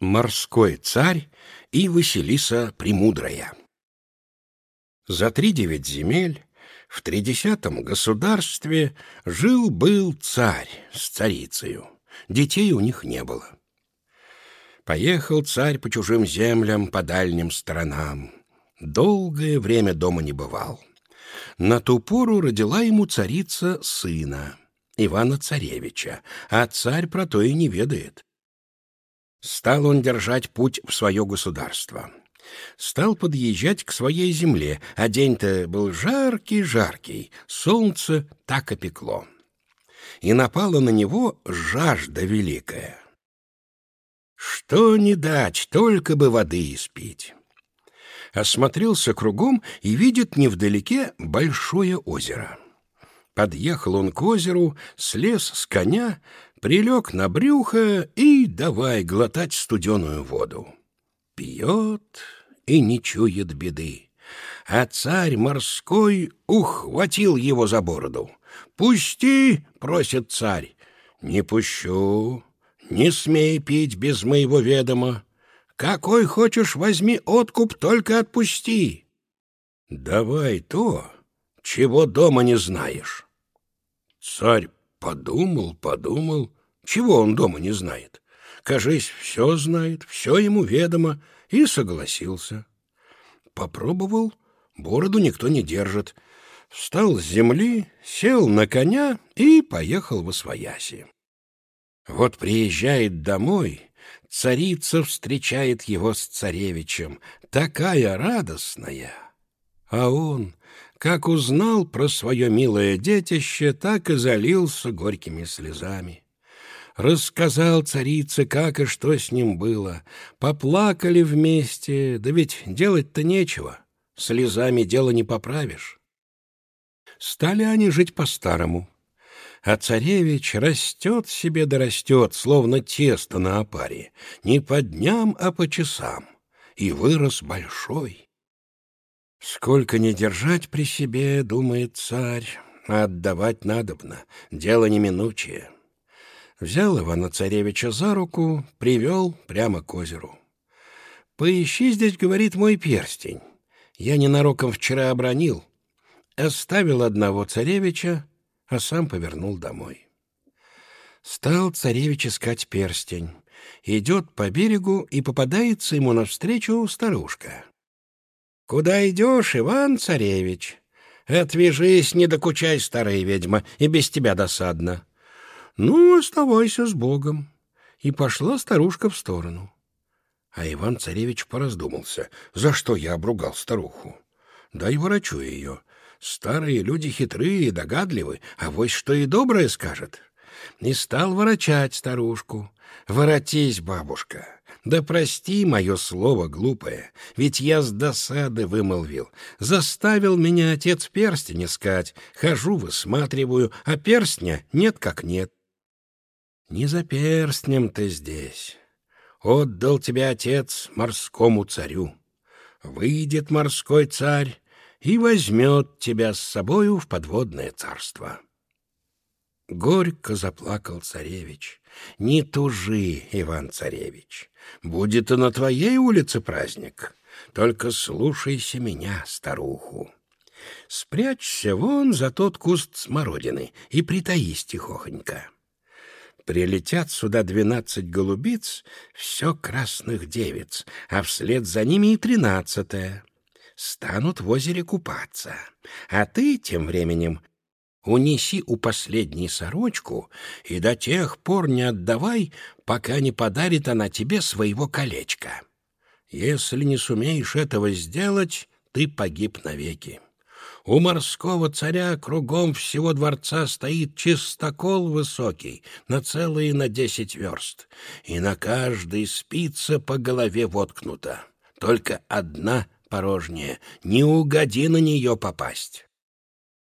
Морской царь и Василиса Премудрая. За три девять земель в тридесятом государстве жил-был царь с царицею. Детей у них не было. Поехал царь по чужим землям, по дальним сторонам. Долгое время дома не бывал. На ту пору родила ему царица сына, Ивана-царевича, а царь про то и не ведает. Стал он держать путь в свое государство. Стал подъезжать к своей земле, а день-то был жаркий-жаркий, солнце так опекло. И напала на него жажда великая. Что не дать, только бы воды испить. Осмотрелся кругом и видит невдалеке большое озеро. Подъехал он к озеру, слез с коня, прилег на брюхо и давай глотать студеную воду. Пьет и не чует беды. А царь морской ухватил его за бороду. «Пусти!» — просит царь. «Не пущу. Не смей пить без моего ведома. Какой хочешь, возьми откуп, только отпусти». «Давай то, чего дома не знаешь». Царь Подумал, подумал. Чего он дома не знает? Кажись, все знает, все ему ведомо, и согласился. Попробовал, бороду никто не держит. Встал с земли, сел на коня и поехал во свояси. Вот приезжает домой, царица встречает его с царевичем, такая радостная. А он как узнал про свое милое детище, так и залился горькими слезами. Рассказал царице, как и что с ним было. Поплакали вместе, да ведь делать-то нечего. Слезами дело не поправишь. Стали они жить по-старому. А царевич растет себе да растет, словно тесто на опаре, не по дням, а по часам, и вырос большой. Сколько не держать при себе, думает царь, а отдавать надобно, дело неминучее. Взял Ивана-царевича за руку, привел прямо к озеру. «Поищи здесь, — говорит, — мой перстень. Я ненароком вчера обронил. Оставил одного царевича, а сам повернул домой. Стал царевич искать перстень. Идет по берегу, и попадается ему навстречу старушка. «Куда идешь, Иван-царевич? Отвяжись, не докучай, старая ведьма, и без тебя досадно». «Ну, оставайся с Богом». И пошла старушка в сторону. А Иван-царевич пораздумался, за что я обругал старуху. Дай ворочу ее. Старые люди хитрые и догадливы, а вось что и доброе скажет. Не стал ворочать старушку. «Воротись, бабушка, да прости мое слово глупое, ведь я с досады вымолвил. Заставил меня отец перстень искать. Хожу, высматриваю, а перстня нет как нет. Не за перстнем ты здесь. Отдал тебя отец морскому царю. Выйдет морской царь и возьмет тебя с собою в подводное царство. Горько заплакал царевич. Не тужи, Иван-царевич. Будет и на твоей улице праздник. Только слушайся меня, старуху. Спрячься вон за тот куст смородины и притаись тихохонько. Прилетят сюда двенадцать голубиц, все красных девиц, а вслед за ними и тринадцатая. Станут в озере купаться, а ты тем временем унеси у последней сорочку и до тех пор не отдавай, пока не подарит она тебе своего колечка. Если не сумеешь этого сделать, ты погиб навеки. У морского царя кругом всего дворца стоит чистокол высокий, на целые на десять верст, и на каждой спице по голове воткнута. Только одна порожняя, не угоди на нее попасть.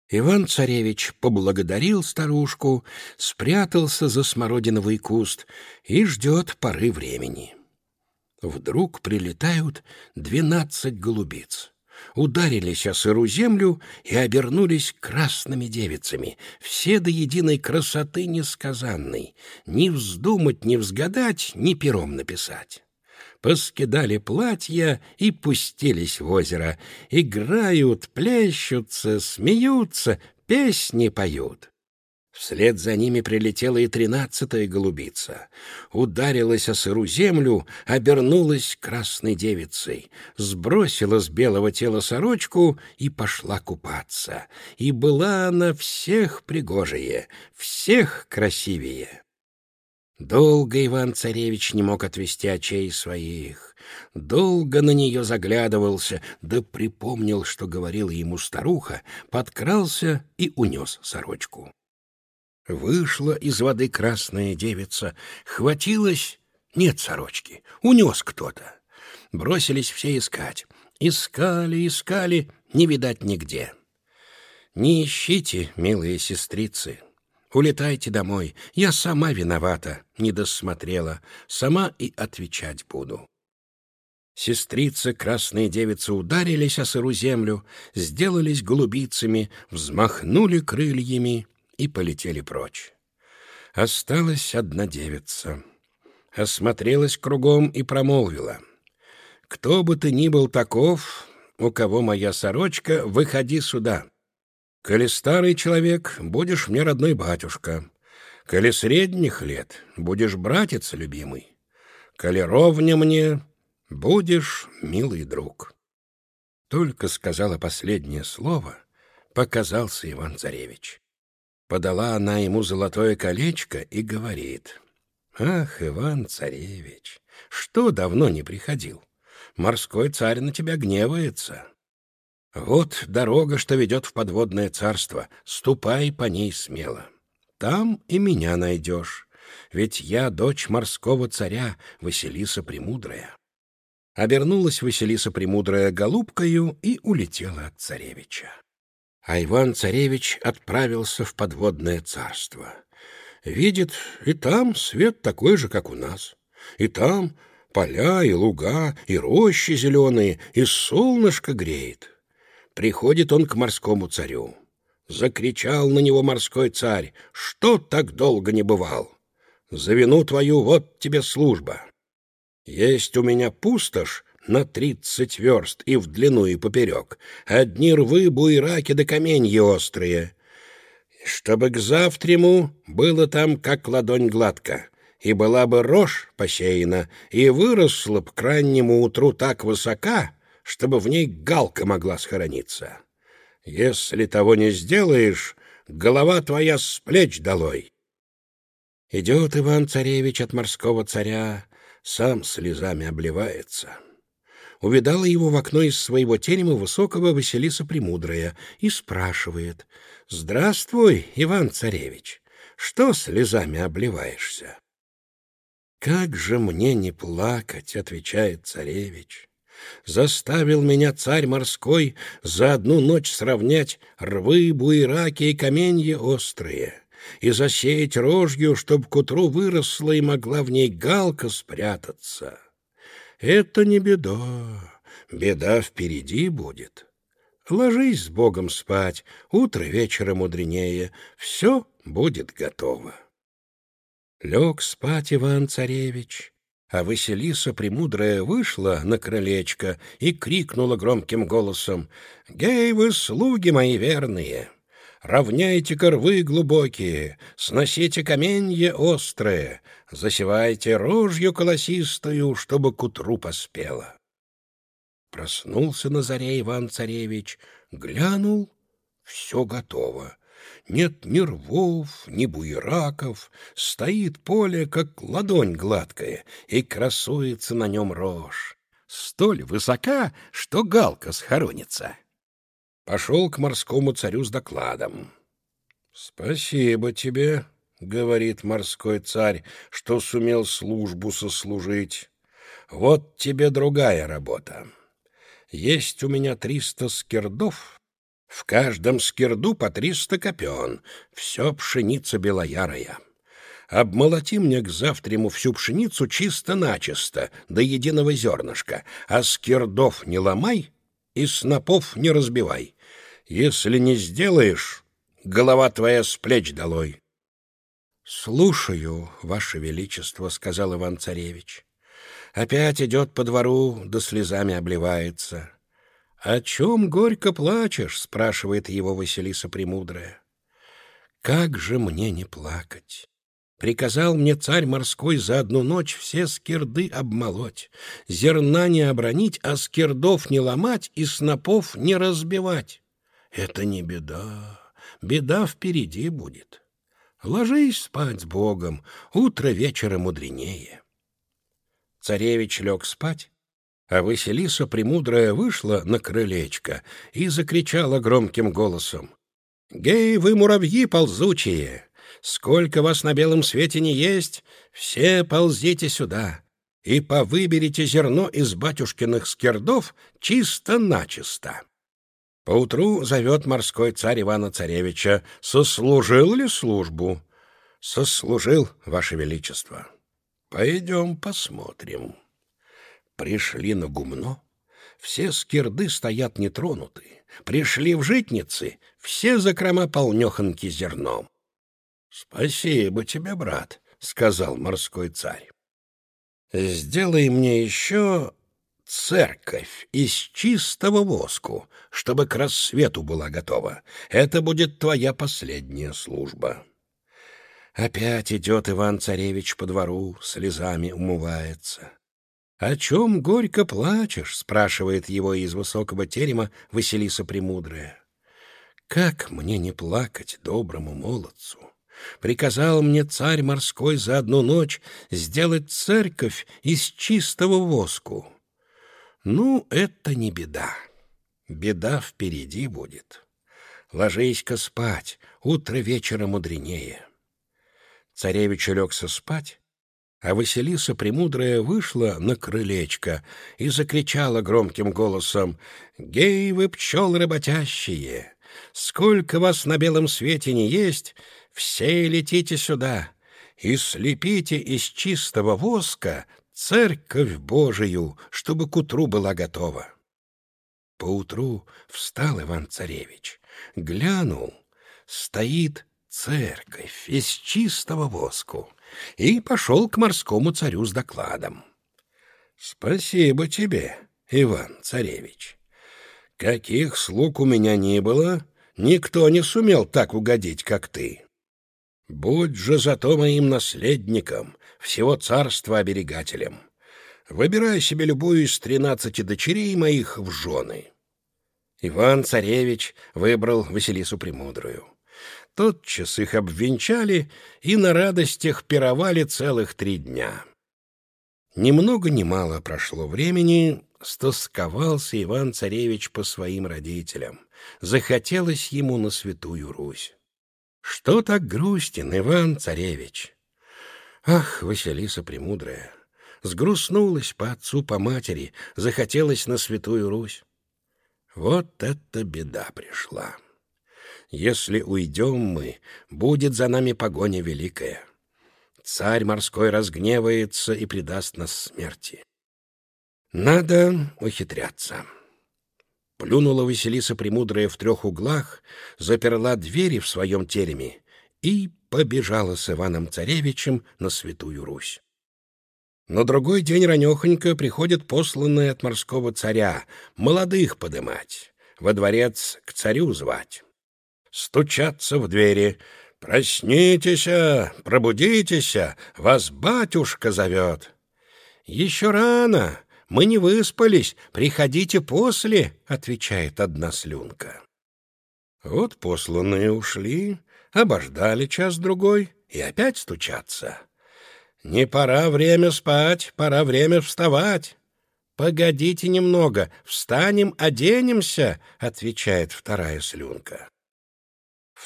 Иван-царевич поблагодарил старушку, спрятался за смородиновый куст и ждет поры времени. Вдруг прилетают двенадцать голубиц. Ударились о сыру землю и обернулись красными девицами, все до единой красоты несказанной, ни вздумать, ни взгадать, ни пером написать. Поскидали платья и пустились в озеро. Играют, плещутся, смеются, песни поют. Вслед за ними прилетела и тринадцатая голубица. Ударилась о сыру землю, обернулась красной девицей, сбросила с белого тела сорочку и пошла купаться. И была она всех пригожее, всех красивее. Долго Иван-царевич не мог отвести очей своих, долго на нее заглядывался, да припомнил, что говорила ему старуха, подкрался и унес сорочку. Вышла из воды красная девица, хватилась, нет сорочки, унес кто-то. Бросились все искать. Искали, искали, не видать нигде. Не ищите, милые сестрицы. Улетайте домой. Я сама виновата, не досмотрела. Сама и отвечать буду. Сестрицы, красные девицы, ударились о сыру землю, сделались голубицами, взмахнули крыльями и полетели прочь. Осталась одна девица. Осмотрелась кругом и промолвила. «Кто бы ты ни был таков, у кого моя сорочка, выходи сюда. Коли старый человек, будешь мне родной батюшка. Коли средних лет, будешь братец любимый. Коли ровня мне, будешь милый друг». Только сказала последнее слово, показался Иван-царевич. Подала она ему золотое колечко и говорит. «Ах, Иван-царевич, что давно не приходил? Морской царь на тебя гневается. Вот дорога, что ведет в подводное царство, ступай по ней смело. Там и меня найдешь, ведь я дочь морского царя Василиса Премудрая». Обернулась Василиса Премудрая голубкою и улетела от царевича а Иван-царевич отправился в подводное царство. Видит, и там свет такой же, как у нас. И там поля, и луга, и рощи зеленые, и солнышко греет. Приходит он к морскому царю. Закричал на него морской царь, что так долго не бывал? За вину твою вот тебе служба. Есть у меня пустошь, на тридцать верст и в длину, и поперек. Одни рвы, буйраки да каменья острые. Чтобы к завтраму было там как ладонь гладко, и была бы рожь посеяна, и выросла б к раннему утру так высока, чтобы в ней галка могла схорониться. Если того не сделаешь, голова твоя с плеч долой. Идет Иван-царевич от морского царя, сам слезами обливается увидала его в окно из своего терема высокого Василиса Премудрая и спрашивает, «Здравствуй, Иван-царевич, что слезами обливаешься?» «Как же мне не плакать?» — отвечает царевич. «Заставил меня царь морской за одну ночь сравнять рвы, буераки и каменья острые» и засеять рожью, чтоб к утру выросла и могла в ней галка спрятаться. Это не беда, беда впереди будет. Ложись с Богом спать, утро вечера мудренее, все будет готово. Лег спать Иван-царевич, а Василиса Премудрая вышла на крылечко и крикнула громким голосом «Гей вы, слуги мои верные!» Равняйте корвы глубокие, сносите каменье острое, засевайте рожью колосистую, чтобы к утру поспело. Проснулся на заре Иван-царевич, глянул — все готово. Нет ни рвов, ни буераков, стоит поле, как ладонь гладкая, и красуется на нем рожь. Столь высока, что галка схоронится пошел к морскому царю с докладом. «Спасибо тебе», — говорит морской царь, — «что сумел службу сослужить. Вот тебе другая работа. Есть у меня триста скирдов, в каждом скирду по триста копен, все пшеница белоярая. Обмолоти мне к завтраму всю пшеницу чисто-начисто, до единого зернышка, а скирдов не ломай и снопов не разбивай. Если не сделаешь, голова твоя с плеч долой. — Слушаю, Ваше Величество, — сказал Иван-Царевич. Опять идет по двору, да слезами обливается. «О чем горько плачешь?» — спрашивает его Василиса Премудрая. «Как же мне не плакать?» Приказал мне царь морской за одну ночь все скирды обмолоть, зерна не обронить, а скирдов не ломать и снопов не разбивать. Это не беда, беда впереди будет. Ложись спать с Богом, утро вечера мудренее. Царевич лег спать, а Василиса Премудрая вышла на крылечко и закричала громким голосом. «Гей, вы муравьи ползучие! Сколько вас на белом свете не есть, все ползите сюда и повыберите зерно из батюшкиных скирдов чисто-начисто». Поутру зовет морской царь Ивана Царевича. «Сослужил ли службу?» «Сослужил, Ваше Величество». «Пойдем посмотрим». Пришли на гумно, все скирды стоят нетронутые. Пришли в житницы, все закрома полнеханки зерном. — Спасибо тебе, брат, — сказал морской царь. — Сделай мне еще церковь из чистого воску, чтобы к рассвету была готова. Это будет твоя последняя служба. Опять идет Иван-царевич по двору, слезами умывается. «О чем горько плачешь?» — спрашивает его из высокого терема Василиса Премудрая. «Как мне не плакать доброму молодцу? Приказал мне царь морской за одну ночь сделать церковь из чистого воску. Ну, это не беда. Беда впереди будет. Ложись-ка спать, утро вечера мудренее». Царевич улегся спать, а Василиса Премудрая вышла на крылечко и закричала громким голосом «Гей, вы пчелы работящие! Сколько вас на белом свете не есть, все летите сюда и слепите из чистого воска церковь Божию, чтобы к утру была готова». Поутру встал Иван-царевич, глянул, стоит церковь из чистого воску и пошел к морскому царю с докладом. — Спасибо тебе, Иван-царевич. Каких слуг у меня не было, никто не сумел так угодить, как ты. Будь же зато моим наследником, всего царства оберегателем. Выбирай себе любую из тринадцати дочерей моих в жены. Иван-царевич выбрал Василису Премудрую. Тотчас их обвенчали и на радостях пировали целых три дня. Ни много ни мало прошло времени, стосковался Иван-царевич по своим родителям. Захотелось ему на Святую Русь. Что так грустен, Иван-царевич? Ах, Василиса Премудрая! Сгрустнулась по отцу, по матери, захотелось на Святую Русь. Вот это беда пришла. Если уйдем мы, будет за нами погоня великая. Царь морской разгневается и предаст нас смерти. Надо ухитряться. Плюнула Василиса Премудрая в трех углах, заперла двери в своем тереме и побежала с Иваном-царевичем на Святую Русь. На другой день ранехонько приходит посланный от морского царя молодых подымать, во дворец к царю звать стучаться в двери. «Проснитесь, пробудитесь, вас батюшка зовет». «Еще рано, мы не выспались, приходите после», — отвечает одна слюнка. Вот посланные ушли, обождали час-другой и опять стучаться. «Не пора время спать, пора время вставать». «Погодите немного, встанем, оденемся», — отвечает вторая слюнка.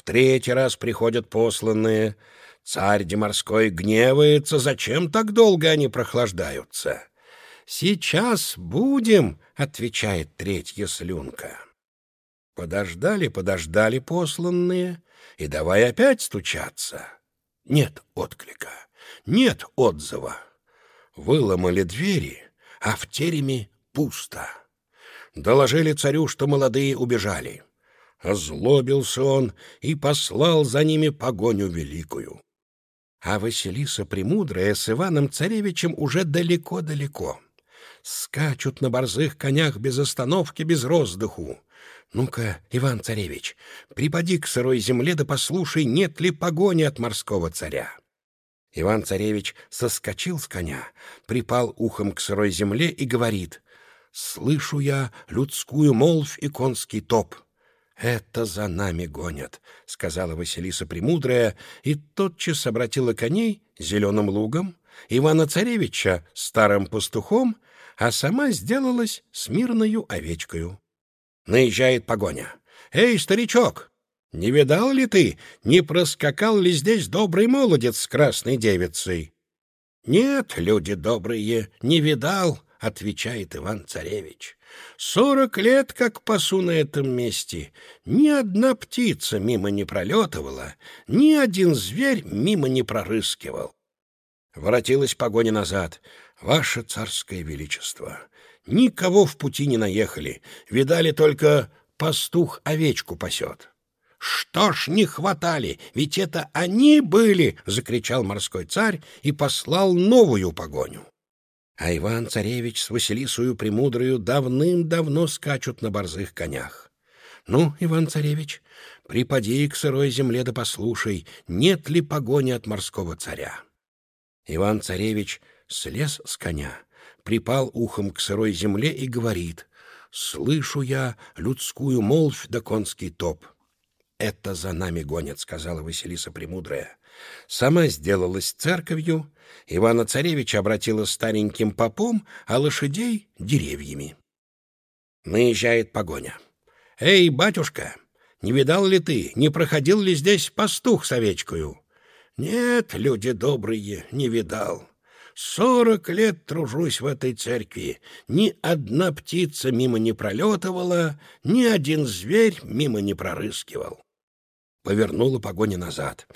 В третий раз приходят посланные. Царь Деморской гневается, зачем так долго они прохлаждаются? «Сейчас будем», — отвечает третья слюнка. Подождали, подождали посланные, и давай опять стучаться. Нет отклика, нет отзыва. Выломали двери, а в тереме пусто. Доложили царю, что молодые убежали. Озлобился он и послал за ними погоню великую. А Василиса Премудрая с Иваном Царевичем уже далеко-далеко. Скачут на борзых конях без остановки, без роздыху. Ну-ка, Иван Царевич, припади к сырой земле да послушай, нет ли погони от морского царя. Иван Царевич соскочил с коня, припал ухом к сырой земле и говорит, «Слышу я людскую молвь и конский топ». «Это за нами гонят», — сказала Василиса Премудрая, и тотчас обратила коней зеленым лугом, Ивана-царевича старым пастухом, а сама сделалась смирною овечкою. Наезжает погоня. «Эй, старичок, не видал ли ты, не проскакал ли здесь добрый молодец с красной девицей?» «Нет, люди добрые, не видал», — отвечает Иван-царевич. Сорок лет как пасу на этом месте. Ни одна птица мимо не пролетывала, ни один зверь мимо не прорыскивал. Воротилась погоня назад. «Ваше царское величество! Никого в пути не наехали. Видали только пастух овечку пасет». «Что ж не хватали? Ведь это они были!» — закричал морской царь и послал новую погоню. А Иван-царевич с Василисою Премудрою давным-давно скачут на борзых конях. Ну, Иван-царевич, припади к сырой земле да послушай, нет ли погони от морского царя. Иван-царевич слез с коня, припал ухом к сырой земле и говорит, «Слышу я людскую молвь да конский топ». «Это за нами гонят», — сказала Василиса Премудрая. Сама сделалась церковью, Ивана-царевича обратила стареньким попом, а лошадей — деревьями. Наезжает погоня. «Эй, батюшка, не видал ли ты, не проходил ли здесь пастух с овечкою?» «Нет, люди добрые, не видал. Сорок лет тружусь в этой церкви. Ни одна птица мимо не пролетывала, ни один зверь мимо не прорыскивал». Повернула погоня назад.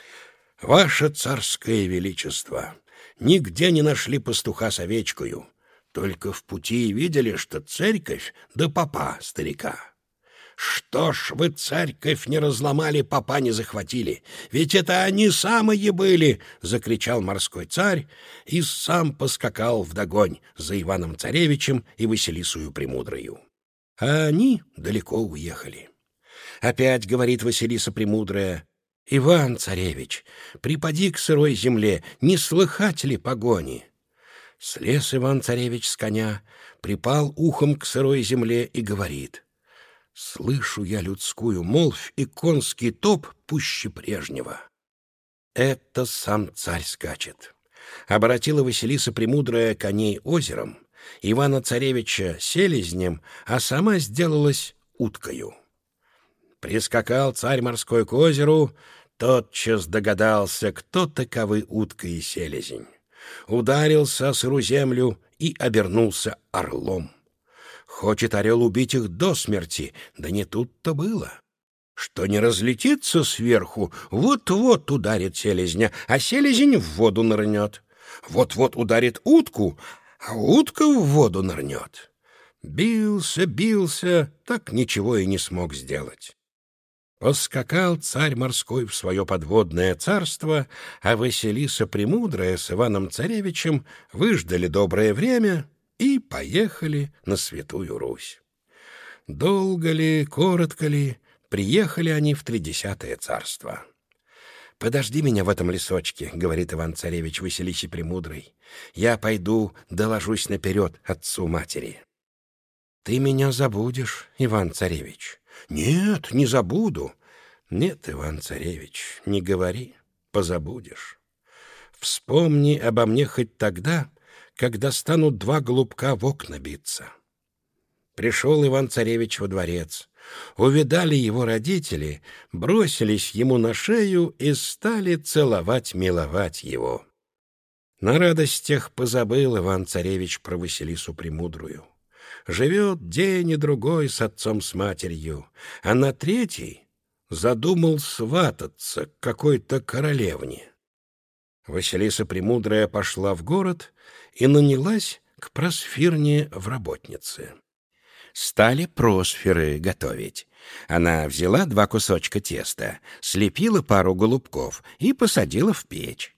«Ваше царское величество, нигде не нашли пастуха с овечкою, только в пути видели, что церковь да папа старика». «Что ж вы церковь не разломали, папа не захватили? Ведь это они самые были!» — закричал морской царь и сам поскакал вдогонь за Иваном-царевичем и Василисою Премудрою. А они далеко уехали. Опять говорит Василиса Премудрая, «Иван-царевич, припади к сырой земле, не слыхать ли погони?» Слез Иван-царевич с коня, припал ухом к сырой земле и говорит, «Слышу я людскую молвь и конский топ пуще прежнего». Это сам царь скачет. Обратила Василиса Премудрая коней озером, Ивана-царевича селезнем, а сама сделалась уткою. Прискакал царь морской к озеру, тотчас догадался, кто таковы утка и селезень. Ударился о сыру землю и обернулся орлом. Хочет орел убить их до смерти, да не тут-то было. Что не разлетится сверху, вот-вот ударит селезня, а селезень в воду нырнет. Вот-вот ударит утку, а утка в воду нырнет. Бился, бился, так ничего и не смог сделать. Поскакал царь морской в свое подводное царство, а Василиса Премудрая с Иваном Царевичем выждали доброе время и поехали на Святую Русь. Долго ли, коротко ли, приехали они в Тридесятое царство. «Подожди меня в этом лесочке», — говорит Иван-царевич Василисе Премудрой. «Я пойду доложусь наперед отцу-матери». «Ты меня забудешь, Иван-царевич». «Нет, не забуду». «Нет, Иван-царевич, не говори, позабудешь. Вспомни обо мне хоть тогда, когда станут два голубка в окна биться». Пришел Иван-царевич во дворец. Увидали его родители, бросились ему на шею и стали целовать-миловать его. На радостях позабыл Иван-царевич про Василису Премудрую. Живет день и другой с отцом с матерью, а на третий задумал свататься к какой-то королевне. Василиса Премудрая пошла в город и нанялась к Просфирне в работнице. Стали просферы готовить. Она взяла два кусочка теста, слепила пару голубков и посадила в печь.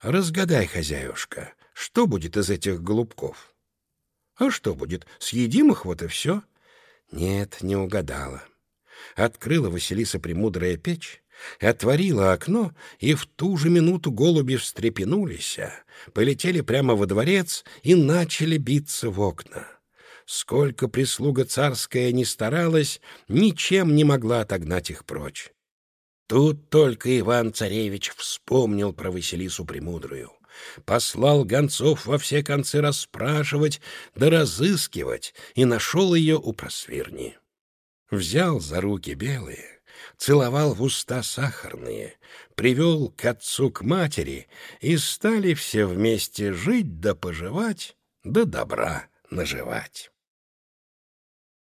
Разгадай, хозяюшка, что будет из этих голубков? А что будет? Съедим их, вот и все. Нет, не угадала. Открыла Василиса Премудрая печь, отворила окно, и в ту же минуту голуби встрепенулись, полетели прямо во дворец и начали биться в окна. Сколько прислуга царская не старалась, ничем не могла отогнать их прочь. Тут только Иван-царевич вспомнил про Василису Премудрую. Послал гонцов во все концы расспрашивать да разыскивать, и нашел ее у просвирни. Взял за руки белые, целовал в уста сахарные, привел к отцу к матери, и стали все вместе жить да поживать, да добра наживать.